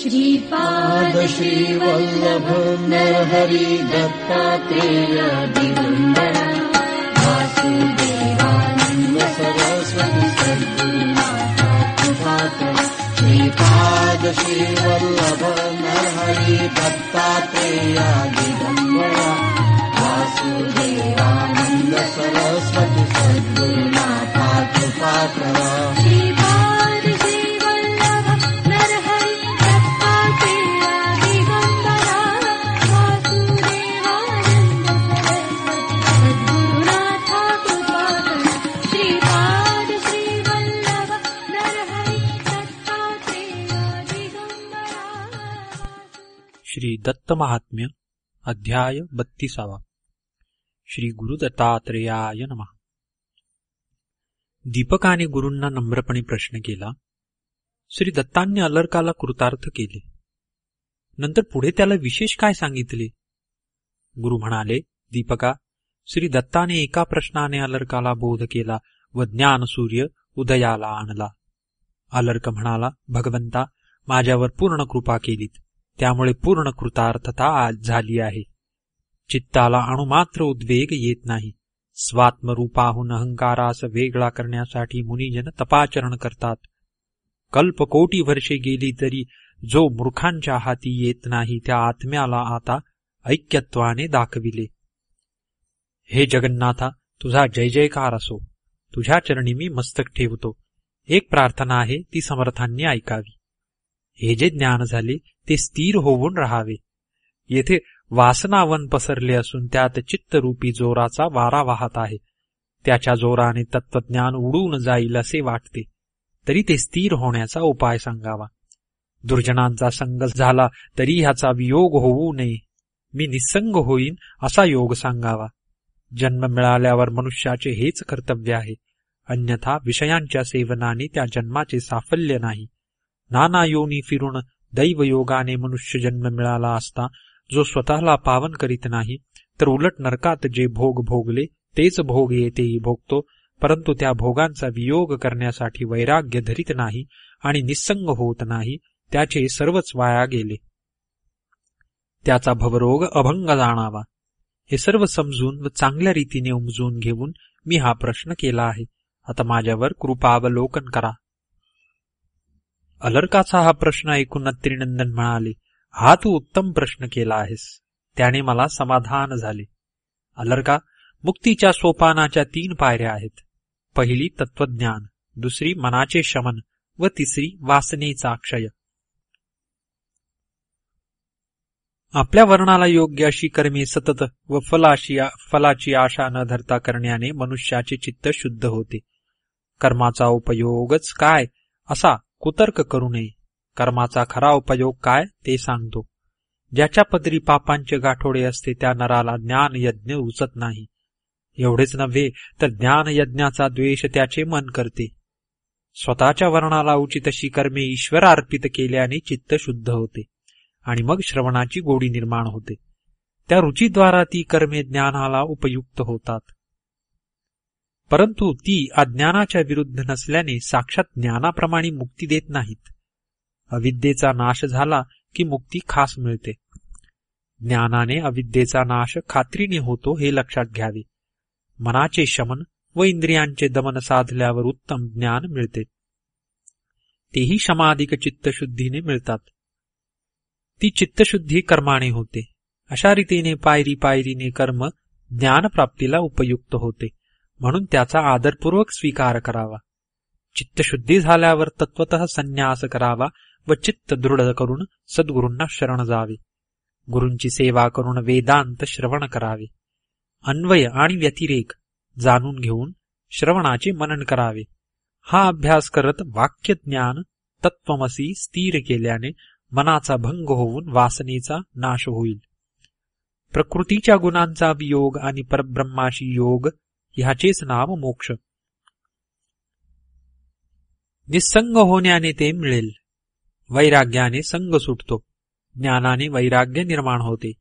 श्रीपाद श्रीवल्लभ नरहरि दत्तात्रेय दिगम्बर वासुदेवानन्द सरस्वती सद्गुरुनाथ कृपाकर श्रीपाद श्रीवल्लभ नरहरि दत्तात्रेय दिगम्बर वासुदेवानन्द सरस्वती सद्गुरुनाथ कृपाकर दत्तमहात्म्य दत्त महात्म्य अध्याय बत्तीसावा. श्री गुरु दत्तात्रेयाय नमः. दीपकाने गुरूंना नम्रपणे प्रश्न केला श्री दत्तांनी अलर्काला कृतार्थ केले. नंतर पुढे त्याला विशेष काय सांगितले? गुरु म्हणाले दीपका श्री दत्ताने एका प्रश्नाने अलर्काला बोध केला व ज्ञान सूर्य उदयाला आणला. अलर्क म्हणाला भगवंता माझ्यावर पूर्ण कृपा केलीत. त्यामुळे पूर्ण कृतार्थता आज झाली आहे. चित्ताला अणुमात्र उद्वेग येत नाही. स्वात्मरूपाहून अहंकारास वेगळा करण्यासाठी मुनिजन तपाचरण करतात. कल्पकोटी वर्षे गेली तरी जो मूर्खांच्या हाती येत नाही त्या आत्म्याला आता ऐक्यत्वाने दाखविले. हे जगन्नाथा तुझा जय जयकार असो. तुझ्या चरणी मी मस्तक ठेवतो. एक प्रार्थना आहे ती समर्थांनी ऐकावी. हे जे ज्ञान झाले ते स्थिर होऊन राहावे. येथे वासनावन पसरले असून त्यात चित्तरूपी जोराचा वारा वाहत आहे. त्याच्या जोराने तत्वज्ञान उडून जाईल असे वाटते. तरी ते स्थिर होण्याचा उपाय सांगावा. दुर्जनांचा संग झाला तरी ह्याचा वियोग होऊ नये. मी निसंग होईन असा योग सांगावा. जन्म मिळाल्यावर मनुष्याचे हेच कर्तव्य आहे. अन्यथा विषयांच्या सेवनाने त्या जन्माचे साफल्य नाही. नाना योनी फिरून दैवयोगाने मनुष्य जन्म मिळाला असता जो स्वतःला पावन करीत नाही तर उलट नरकात जे भोग भोगले तेच भोग येतेही भोगतो परंतु त्या भोगांचा वियोग करण्यासाठी वैराग्य धरीत नाही आणि निसंग होत नाही त्याचे सर्वच वाया गेले त्याचा भवरोग अभंग जाणावा हे सर्व समजून व चांगल्या रीतीने उमजून घेऊन मी हा प्रश्न केला आहे आता माझ्यावर कृपावलोकन करा अलर्काचा हा प्रश्न ऐकून त्रिनंदन म्हणाले हा तू उत्तम प्रश्न केला आहेस. त्याने मला समाधान झाले. अलर्का मुक्तीच्या सोपानाच्या तीन पायऱ्या आहेत. पहिली तत्वज्ञान दुसरी मनाचे शमन व तिसरी वासनेचा क्षय. आपल्या वर्णाला योग्य अशी कर्मे सतत व फलाशी फलाची आशा न धरता करण्याने मनुष्याचे चित्त शुद्ध होते. कर्माचा उपयोगच काय असा कुतर्क करू नये. कर्माचा खरा उपयोग काय ते सांगतो. ज्याच्या पदरी पापांचे गाठोडे असते त्या नराला ज्ञान यज्ञ उचत नाही. एवढेच नव्हे तर ज्ञान यज्ञाचा द्वेष त्याचे मन करते. स्वतःच्या वर्णाला उचित अशी कर्मे ईश्वर अर्पित केल्याने चित्त शुद्ध होते आणि मग श्रवणाची गोडी निर्माण होते. त्या रुचीद्वारा ती कर्मे ज्ञानाला उपयुक्त होतात. परंतु ती अज्ञानाच्या विरुद्ध नसल्याने साक्षात ज्ञानाप्रमाणे मुक्ती देत नाहीत. अविद्येचा नाश झाला की मुक्ती खास मिळते. ज्ञानाने अविद्येचा नाश खात्रीने होतो हे लक्षात घ्यावे. मनाचे शमन व इंद्रियांचे दमन साधल्यावर उत्तम ज्ञान मिळते. तेही शमाधिक चित्तशुद्धीने मिळतात. ती चित्तशुद्धी कर्माने होते. अशा रीतीने पायरी पायरीने कर्म ज्ञानप्राप्तीला उपयुक्त होते. म्हणून त्याचा आदरपूर्वक स्वीकार करावा. चित्तशुद्धी झाल्यावर तत्वत संन्यास करावा व चित्त दृढ करून सद्गुरूंना शरण जावे. गुरूंची सेवा करून वेदांत श्रवण करावे. अन्वय आणि व्यतिरेक जाणून घेऊन श्रवणाचे मनन करावे. हा अभ्यास करत वाक्य ज्ञान तत्वमसी स्थिर केल्याने मनाचा भंग होऊन वासनेचा नाश होईल. प्रकृतीच्या गुणांचा वियोग आणि परब्रह्माशी योग ह्याचेच नाम मोक्ष. निसंग होण्याने ते मिळेल. वैराग्याने संग सुटतो. ज्ञानाने वैराग्य निर्माण होते.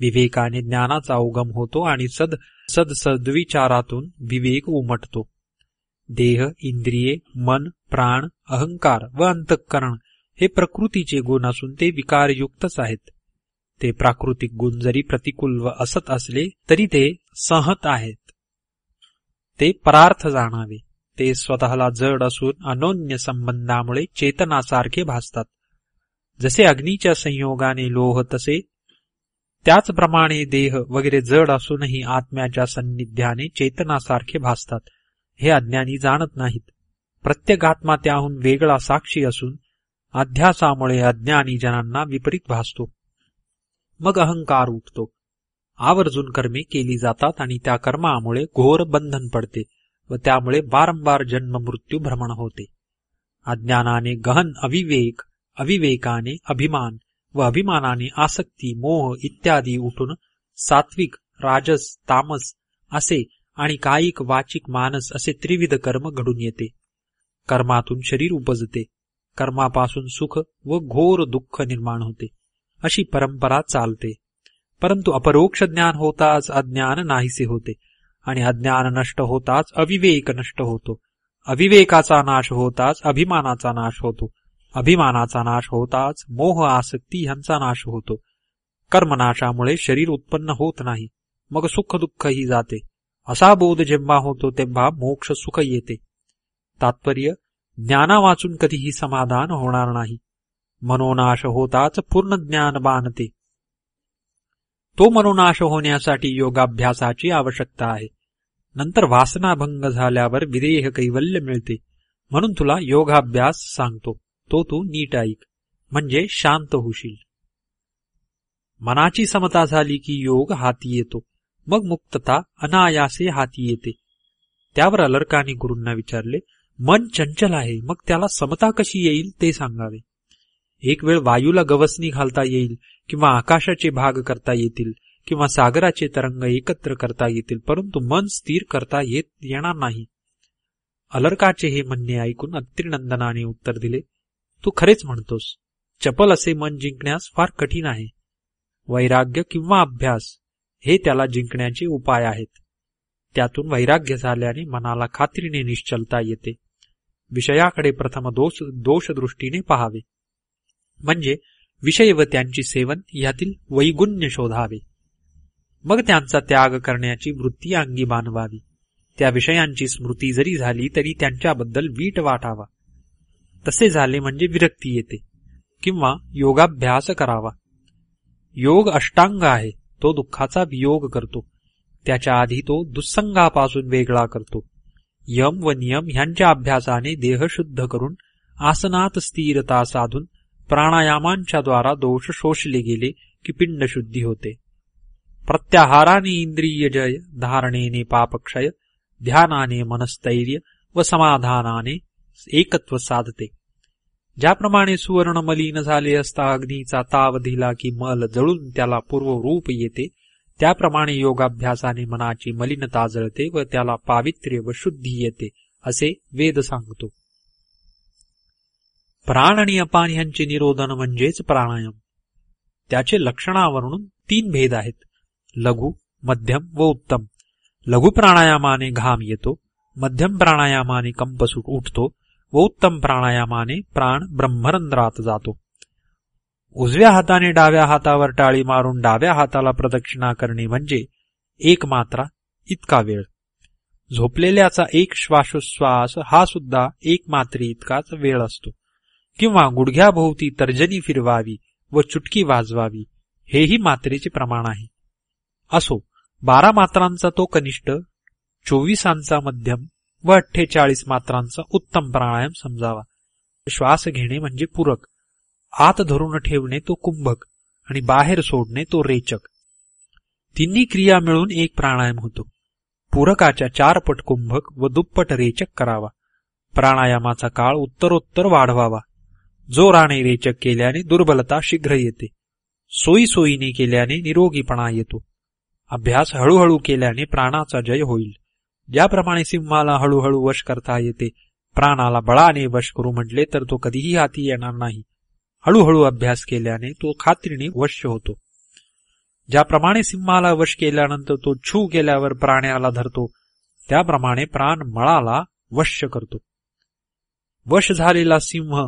विवेकाने ज्ञानाचा उगम होतो आणि सद सद सद्विचारातून विवेक उमटतो. देह इंद्रिये मन प्राण अहंकार व अंतःकरण हे प्रकृतीचे गुण असून ते विकारयुक्तच आहेत. ते प्राकृतिक गुण जरी प्रतिकूल व असत असले तरी ते सहत आहेत. ते परार्थ जाणावे. ते स्वतःला जड असून अनोन्य संबंधामुळे चेतनासारखे भासतात. जसे अग्नीच्या संयोगाने लोह तसे त्याचप्रमाणे देह वगैरे जड असूनही आत्म्याच्या सन्निध्याने चेतनासारखे भासतात. हे अज्ञानी जाणत नाहीत. प्रत्येक आत्मा त्याहून वेगळा साक्षी असून अध्यासामुळे अज्ञानी जनांना विपरीत भासतो. मग अहंकार उठतो. आवर्जून कर्मे केली जातात आणि त्या कर्मामुळे घोर बंधन पडते व त्यामुळे वारंवार जन्म मृत्यू भ्रमण होते. अज्ञानाने गहन अविवेक अविवेकाने अभिमान व अभिमानाने आसक्ती मोह इत्यादी उठून सात्विक राजस तामस असे आणि कायिक वाचिक मानस असे त्रिविध कर्म घडून येते. कर्मातून शरीर उपजते. कर्मापासून सुख व घोर दुःख निर्माण होते. अशी परंपरा चालते. परंतु अपरोक्ष ज्ञान होताच अज्ञान नाहीसे होते आणि अज्ञान नष्ट होताच अविवेक नष्ट होतो. अविवेकाचा नाश होताच अभिमानाचा नाश होतो. अभिमानाचा नाश होताच मोह आसक्ती ह्यांचा नाश होतो. कर्मनाशामुळे शरीर उत्पन्न होत नाही मग सुख दुःखही जाते. असा बोध जेव्हा होतो तेव्हा मोक्ष सुख येते. तात्पर्य ज्ञाना वाचून कधीही समाधान होणार नाही. मनोनाश होताच पूर्ण ज्ञान बांधते. तो मनोनाश होण्यासाठी योगाभ्यासाची आवश्यकता आहे. नंतर वासनाभंग झाल्यावर विदेह कैवल्य मिळते. म्हणून तुला योगाभ्यास सांगतो. तो तू नीट ऐक. म्हणजे शांत होशील. मनाची समता झाली की योग हाती येतो. मग मुक्तता अनायासे हाती येते. त्यावर अलर्काने गुरूंना विचारले मन चंचल आहे. मग त्याला समता कशी येईल ते सांगावे. एक वेळ वायूला गवसणी घालता येईल किंवा आकाशाचे भाग करता येतील किंवा सागराचे तरंग एकत्र करता येतील परंतु मन स्थिर करता येत येणार नाही. अलर्काचे हे म्हणणे ऐकून अत्रिनंदनाने उत्तर दिले तू खरेच म्हणतोस. चपल असे मन जिंकण्यास फार कठीण आहे. वैराग्य किंवा अभ्यास हे त्याला जिंकण्याचे उपाय आहेत. त्यातून वैराग्य झाल्याने मनाला खात्रीने निश्चलता येते. विषयाकडे प्रथम दोष दोषदृष्टीने पहावे. म्हणजे विषय व त्यांची सेवन यातील वैगुण्य शोधावे. मग त्यांचा त्याग करण्याची वृत्ती अंगी बांधवावी त्या विषयांची स्मृती जरी झाली तरी त्यांच्याबद्दल वीट वाटावा. तसे झाले म्हणजे विरक्ती येते किंवा योगाभ्यास करावा. योग अष्टांग आहे तो दुःखाचा वियोग करतो. त्याच्या आधी तो दुस्संगापासून वेगळा करतो. यम व नियम ह्यांच्या अभ्यासाने देह शुद्ध करून आसनात स्थिरता साधून प्राणायामांच्या द्वारा दोष शोषले गेले की पिंड शुद्धी होते. प्रत्याहाराने इंद्रिय जय धारणेने पापक्षय ध्यानाने मनस्थैर्य व समाधानाने एकत्व साधते. ज्याप्रमाणे सुवर्ण मलिन झाले असता अग्नीचा ताव दिला की मल जळून त्याला पूर्वरूप येते त्याप्रमाणे योगाभ्यासाने मनाची मलिनता जळते व त्याला पावित्र्य व शुद्धी येते असे वेद सांगतो. प्राण आणि अपान यांचे निरोधन म्हणजेच प्राणायाम. त्याचे लक्षणावरून तीन भेद आहेत. लघु मध्यम व उत्तम. लघु प्राणायामाने घाम येतो मध्यम प्राणायामाने कंपसूट उठतो व उत्तम प्राणायामाने प्राण ब्रह्मरंध्रात जातो. उजव्या हाताने डाव्या हातावर टाळी मारून डाव्या हाताला प्रदक्षिणा करणे म्हणजे एक मात्रा इतका वेळ. झोपलेल्याचा एक श्वासोश्वास हा सुद्धा एक मात्री इतकाच वेळ असतो. किंवा गुडघ्याभोवती तर्जनी फिरवावी व चुटकी वाजवावी हेही मात्रेचे प्रमाण आहे. असो बारा मात्रांचा तो कनिष्ठ चोवीसांचा मध्यम व अठ्ठेचाळीस मात्रांचा उत्तम प्राणायाम समजावा. श्वास घेणे म्हणजे पूरक. आत धरून ठेवणे तो कुंभक आणि बाहेर सोडणे तो रेचक. तिन्ही क्रिया मिळून एक प्राणायाम होतो. पूरकाच्या चार पट कुंभक व दुप्पट रेचक करावा. प्राणायामाचा काळ उत्तरोत्तर वाढवावा. जोराने रेचक केल्याने दुर्बलता शीघ्र येते. सोयी सोयीने केल्याने निरोगीपणा येतो. अभ्यास हळूहळू केल्याने प्राणाचा जय होईल. ज्याप्रमाणे सिंहाला हळूहळू वश करता येते प्राणाला बळाने वश करू म्हटले तर तो कधीही हाती येणार नाही. हळूहळू अभ्यास केल्याने तो खात्रीने वश होतो. ज्याप्रमाणे सिंहाला वश केल्यानंतर तो छू केल्यावर प्राण्याला धरतो त्याप्रमाणे प्राण मळाला वश्य करतो. वश झालेला सिंह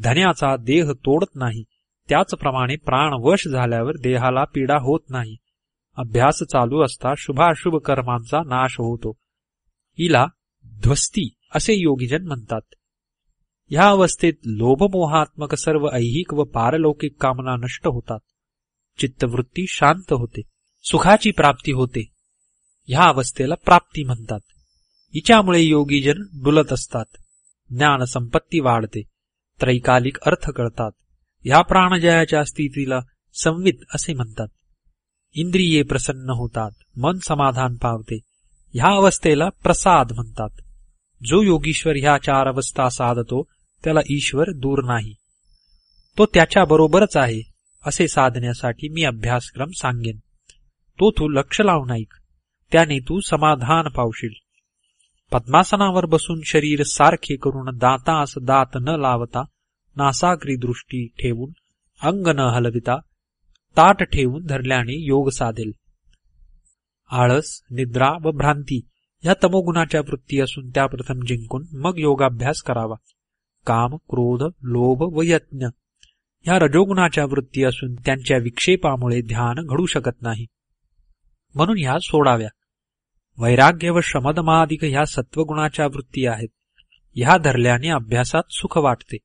धन्याचा देह तोडत नाही. त्याचप्रमाणे प्राण वश झाल्यावर देहाला पीडा होत नाही. अभ्यास चालू असता शुभाशुभ कर्मांचा नाश होतो. हिला ध्वस्ती असे योगीजन म्हणतात. ह्या अवस्थेत लोभमोहात्मक सर्व ऐहिक व पारलौकिक कामना नष्ट होतात. चित्तवृत्ती शांत होते. सुखाची प्राप्ती होते. ह्या अवस्थेला प्राप्ती म्हणतात. हिच्यामुळे योगीजन डुलत असतात. ज्ञान संपत्ती वाढते. त्रैकालिक अर्थ कळतात. ह्या प्राणजयाच्या स्थितीला संवित असे म्हणतात. इंद्रिये प्रसन्न होतात मन समाधान पावते. ह्या अवस्थेला प्रसाद म्हणतात. जो योगीश्वर ह्या चार अवस्था साधतो त्याला ईश्वर दूर नाही. तो त्याच्या बरोबरच आहे असे साधण्यासाठी मी अभ्यासक्रम सांगेन. तो तू लक्ष लावून ऐक. त्याने तू समाधान पावशील. पद्मासनावर बसून शरीर सारखे करून दातास दात न लावता नासाग्री दृष्टी ठेवून अंग न हलविता ताट ठेवून धरल्याने योग साधेल. आळस निद्रा व भ्रांती ह्या तमोगुणाच्या वृत्ती असून त्या प्रथम जिंकून मग योगाभ्यास करावा. काम क्रोध लोभ व यत्न ह्या रजोगुणाच्या वृत्ती असून त्यांच्या विक्षेपामुळे ध्यान घडू शकत नाही. म्हणून ह्या सोडाव्या. वैराग्य व शमदमाधिक ह्या सत्वगुणाच्या वृत्ती आहेत. ह्या धरल्याने अभ्यासात सुख वाटते.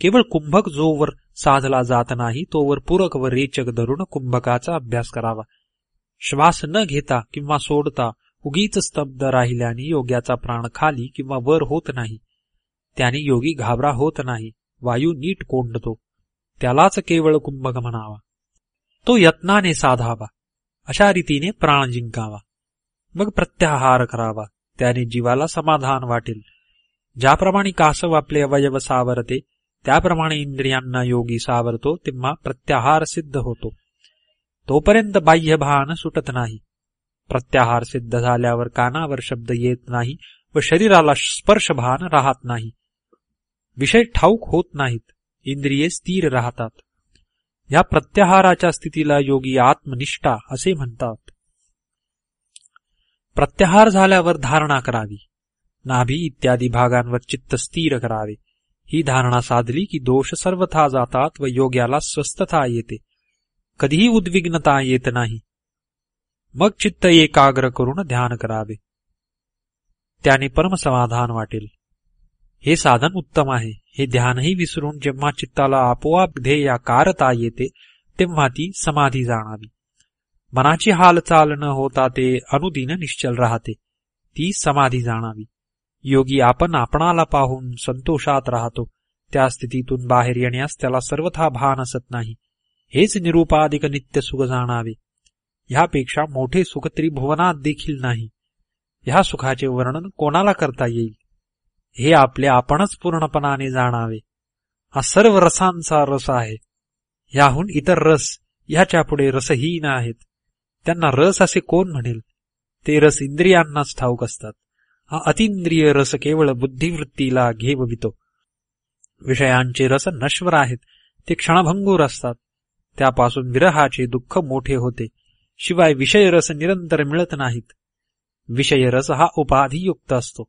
केवळ कुंभक जोवर साधला जात नाही तोवर पूरक व रेचक धरून कुंभकाचा अभ्यास करावा. श्वास न घेता किंवा सोडता उगीच स्तब्ध राहिल्याने योग्याचा प्राण खाली किंवा वर होत नाही. त्याने योगी घाबरा होत नाही वायू नीट कोंडतो. त्यालाच केवळ कुंभक म्हणावा. तो यत्नाने साधावा. अशा रीतीने प्राण जिंकावा. मग प्रत्याहार करावा. त्याने जीवाला समाधान वाटेल. ज्याप्रमाणे कासव आपले अवयव सावरते त्याप्रमाणे इंद्रियांना योगी सावरतो तेव्हा प्रत्याहार सिद्ध होतो. तोपर्यंत बाह्य भान सुटत नाही. प्रत्याहार सिद्ध झाल्यावर कानावर शब्द येत नाही व शरीराला स्पर्श भान राहत नाही. विषय ठाऊक होत नाहीत. इंद्रिये स्थिर राहतात. या प्रत्याहाराच्या स्थितीला योगी आत्मनिष्ठा असे म्हणतात. प्रत्याहार झाल्यावर धारणा करावी. नाभी इत्यादी भागांवर चित्त स्थिर करावे. ही धारणा साधली की दोष सर्वथा जातात व योग्याला स्वस्थता येते. कधीही उद्विग्नता येत नाही. मग चित्त एकाग्र करून ध्यान करावे. त्याने परमसमाधान वाटेल. हे साधन उत्तम आहे. हे ध्यानही विसरून जेव्हा चित्ताला आपोआप ध्येयाकारता येते तेव्हा ती समाधी जाणावी. मनाची हालचाल न होता ते अनुदिन निश्चल राहते. ती समाधी जाणावी. योगी आपण आपणाला पाहून संतोषात राहतो. त्या स्थितीतून बाहेर येण्यास त्याला सर्वथा भान असत नाही. हेच निरूपाधिक नित्य सुख जाणावे. ह्यापेक्षा मोठे सुख तरी भुवनात देखील नाही. ह्या सुखाचे वर्णन कोणाला करता येईल? हे आपले आपणच पूर्णपणाने जाणावे. हा सर्व रसांचा रस आहे. याहून इतर रस ह्याच्या पुढे रसहीन आहेत. त्यांना रस असे कोण म्हणेल? ते रस इंद्रियांनाच ठाऊक असतात. हा अतिंद्रिय रस केवळ बुद्धिवृत्तीला घेववितो. विषयांचे रस नश्वर आहेत. ते क्षणभंगूर असतात. त्यापासून विरहाचे दुःख मोठे होते. शिवाय विषयरस निरंतर मिळत नाहीत. विषयरस हा उपाधियुक्त असतो.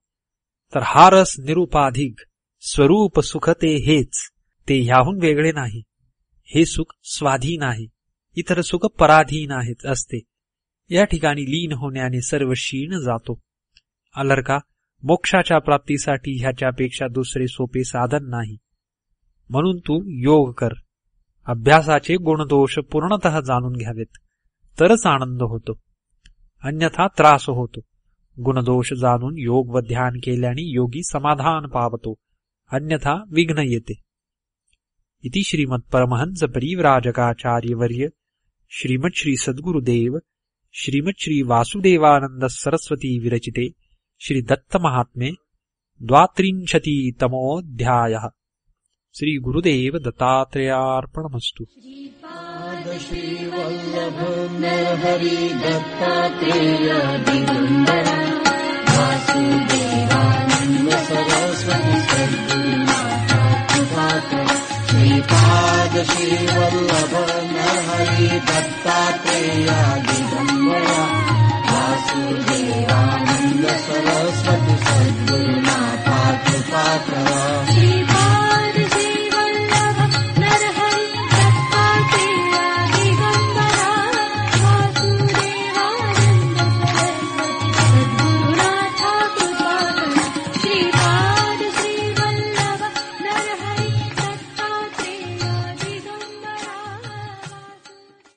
तर हा रस निरुपाधिक स्वरूप सुख ते हेच. ते ह्याहून वेगळे नाही. हे सुख स्वाधीन आहे इतर सुख पराधीन आहेत असते. या ठिकाणी लीन होण्याने सर्व क्षीण जातो. अलर्का मोक्षाच्या प्राप्तीसाठी ह्याच्यापेक्षा दुसरे सोपे साधन नाही. म्हणून तू योग कर. अभ्यासाचे गुणदोष पूर्णतः जाणून घ्यावेत. तरच आनंद होतो. अन्यथा त्रास होतो. गुणदोष जाणून योग व ध्यान केल्याने योगी समाधान पावतो. अन्यथा विघ्न येते. इति श्रीमत्परमहंस परिव्राजकाचार्यवर्य श्रीमत् श्रीसद्गुरुदेव श्रीमत् श्रीवासुदेवानन्दः सरस्वती विरचिते श्रीदत्तमहात्मे द्वात्रिंशतितमोऽध्यायः। श्रीगुरुदेव दत्तात्रेयार्पणमस्तु एकादशी वल्लभ न हरि भ